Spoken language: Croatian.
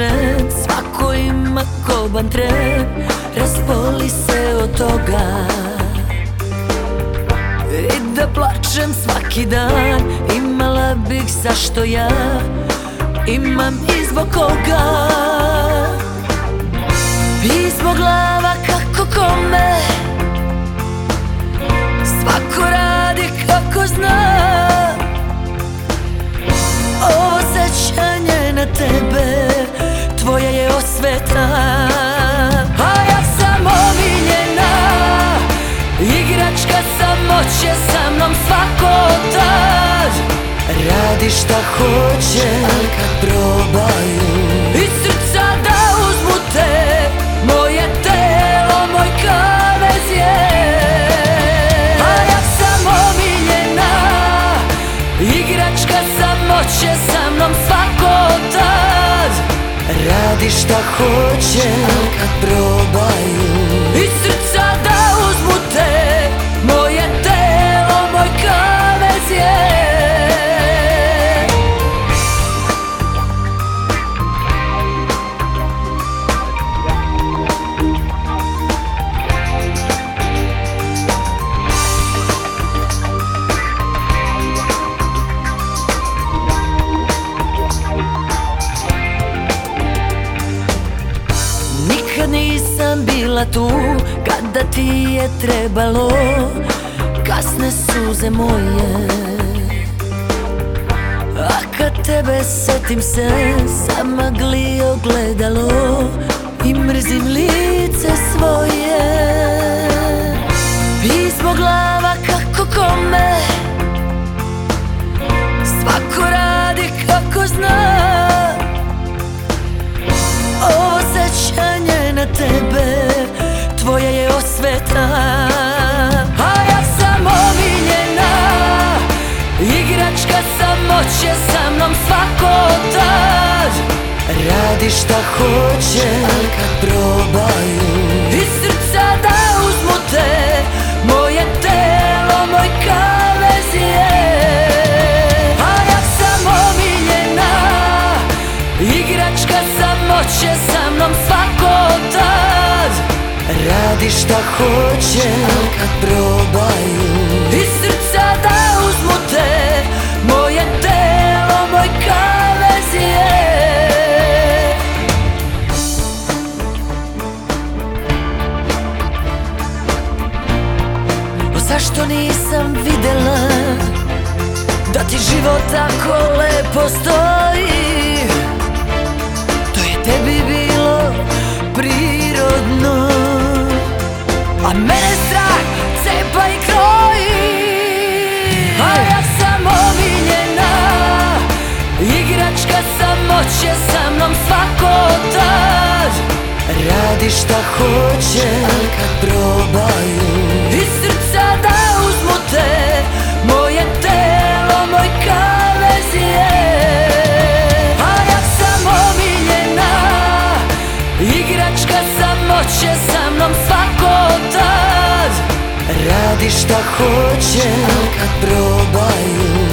savršen Svako ima koban tren Raspoli se od toga. I da plačem svaki dan Imala bih zašto ja Imam i zbog koga. I zbog glava kako kome Svako radi kako zna. Ovo sećanje na tebe samoće sa mnom svako tad Radi šta hoće kad probaju. Iz srca da uzmu te Moje telo, moj kavez je. A ja sam omiljena Igračka samoće sa mnom svako tad Radi šta hoće kad probaju bila tu kada ti je trebalo. Kasne suze moje. A kad tebe setim se zamagli ogledalo. I Šta hoće kad probaju. Iz srca da uzmu te Moje telo, moj kavez je. A ja sam omiljena Igračka samoće sa mnom svako tad. Radi šta hoće kad probaju ti život tako lepo stoji. To je tebi bilo prirodno. A mene strah cepa i kroji. A ja sam omiljena. Igračka samoće sa mnom svako tad Radi šta hoće kad probaju tad Radi